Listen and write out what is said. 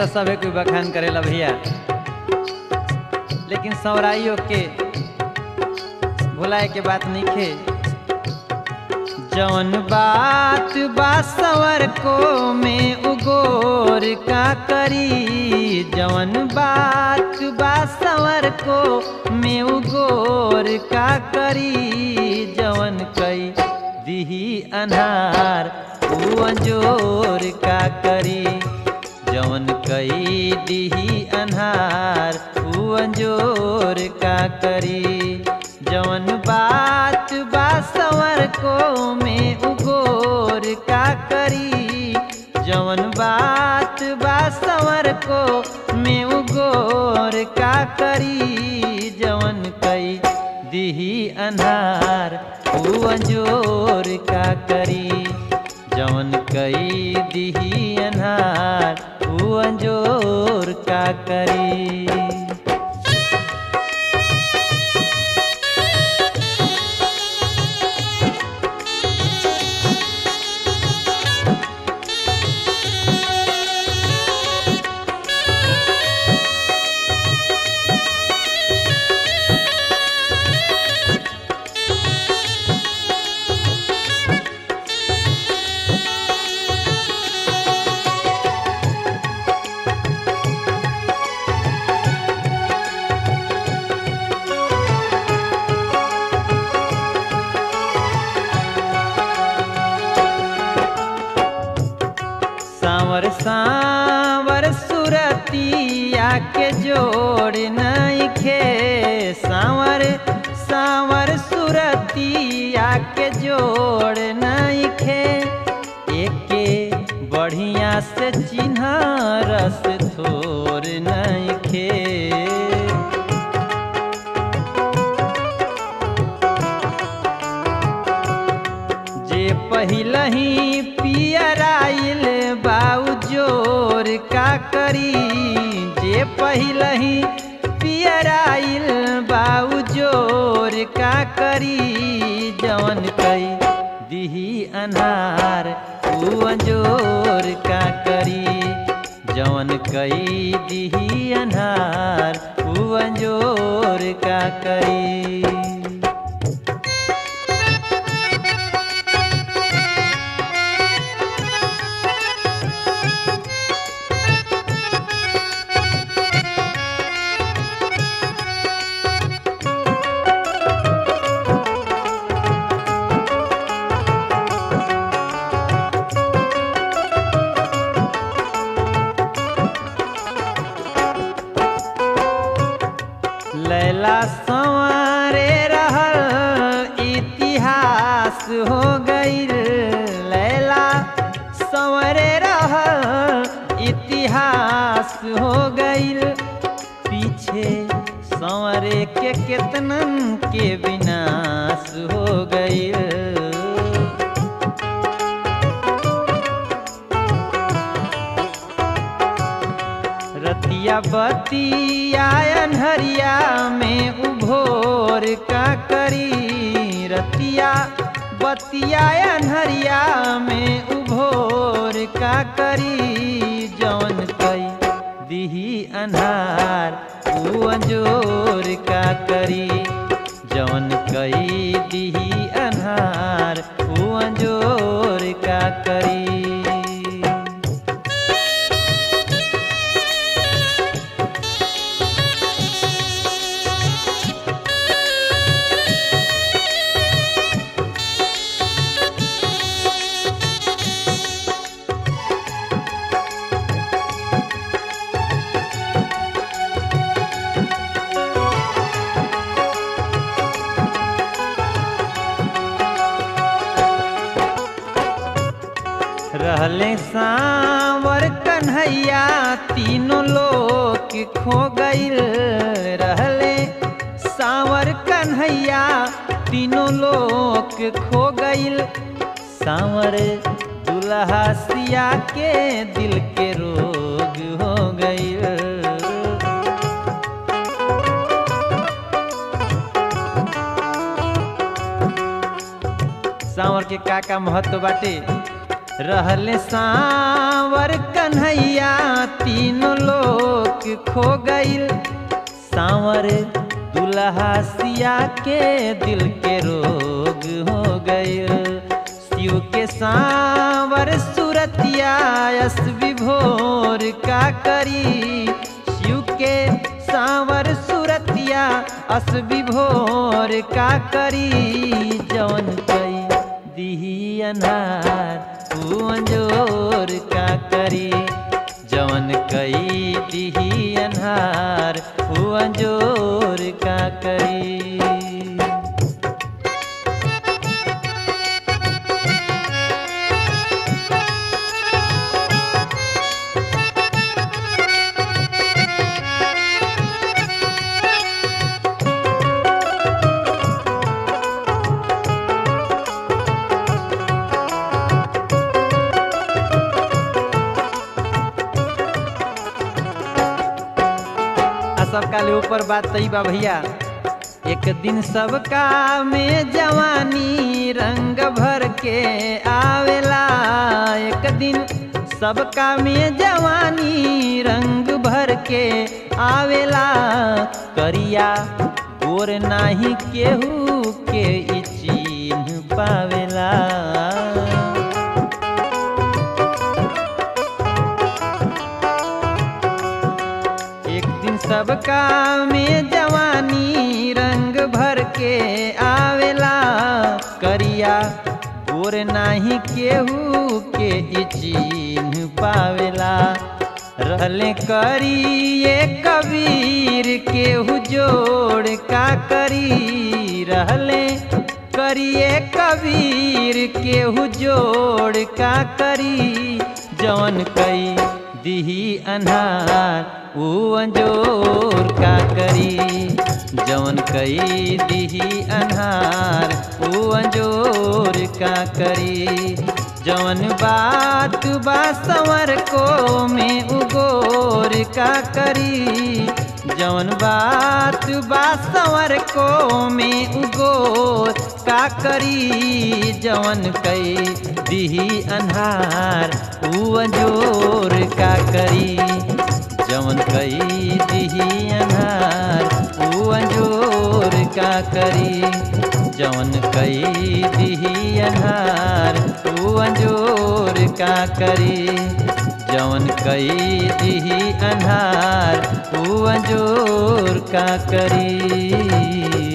के तो सभे कोई बखान करेला भैया। लेकिन सवराइयों के भुलाए के बात नहीं खे। जवन बात बा सवर को में उगोर का करी। जवन बात बा सवर को में उगोर का करी। जवन कई दिही अनहार ऊ अंजोर का करी। जवन कई दिही अनहार ज़ोर का करी। जवन बात बा सवर को में उगोर का करी। जवन बात बा सवर को में उगोर का करी। जवन कई दिही अनहार ऊ अंजोर का करी। जवन कई दिही अनहार अंजोर का करी। सांवर सुरतिया के जोड़ नहीं खे। सांवर सांवर सुरतिया के जोड़ नहीं खे। एके बढ़िया से चिन्ह रस थोर नहीं खे। पहिलही पियराइल बाऊ ज़ोर का करी, जे पहिलही पियराइल बाऊ ज़ोर का करी, जवन कई दिही अनहार ऊ अंजोर का करी। जवन कई दिही अनहार ऊ अंजोर का करी। लैला संवारे रहल, इतिहास हो गई लैला संवरे रहल, इतिहास हो गई पीछे संवरे के केतनन के विनाश हो गईल रतिया बतिया, अनहरिया में उभोर का करी रतिया। बतिया, अनहरिया में उभोर का करी जौन कई दिही अनहार अंजोर का करी। रहले सांवर कन्हैया तीनों लोग खो गईल रहले। सांवर कन्हैया तीनों लोग खो गईल सांवर दुल्हा सिया के दिल के रोग हो गईल सांवर के का का महत्व बाटे? रहले सांवर कन्हैया, तीनों लोक खो गईल सांवर दुल्हा सिया के दिल के रोग हो गईल शिव के सांवर सुरतिया यस विभोर का करी। शिव के सांवर सुरतिया अस विभोर का करी। जौन कई दिही अनार तू अंजोर का करी। जवन कई दिही अनार तू अंजोर का करी। आ ऊपर बात तई बा भैया। एक दिन सबका में जवानी रंग भर के आवेला। एक दिन सबका में जवानी रंग भर के आवेला। करिया गोर नाही केहू करिया। गोर नाही केहू के चिन्ह पावेला। रहले करिए कबीर, केहू जोड़ का करी। रहले करिए कबीर, केहू जोड़ का करी। जवन कई दिही अन्हार ऊ अंजोर का करी। जवन कई दिही अन्हार ऊ अंजोर का करी। जवन बात बा को में उगोर का करी। जवन बात बा संवर को में उगो, का करी जवन कई दिही अन्हार ऊ अंजोर का करी जवन कई दिही अन्हार ऊ अंजोर का करी जवन कई दिही अन्हार ऊ अंजोर का करी। जवन कई दिही अन्हार ऊ अंजोर का करी।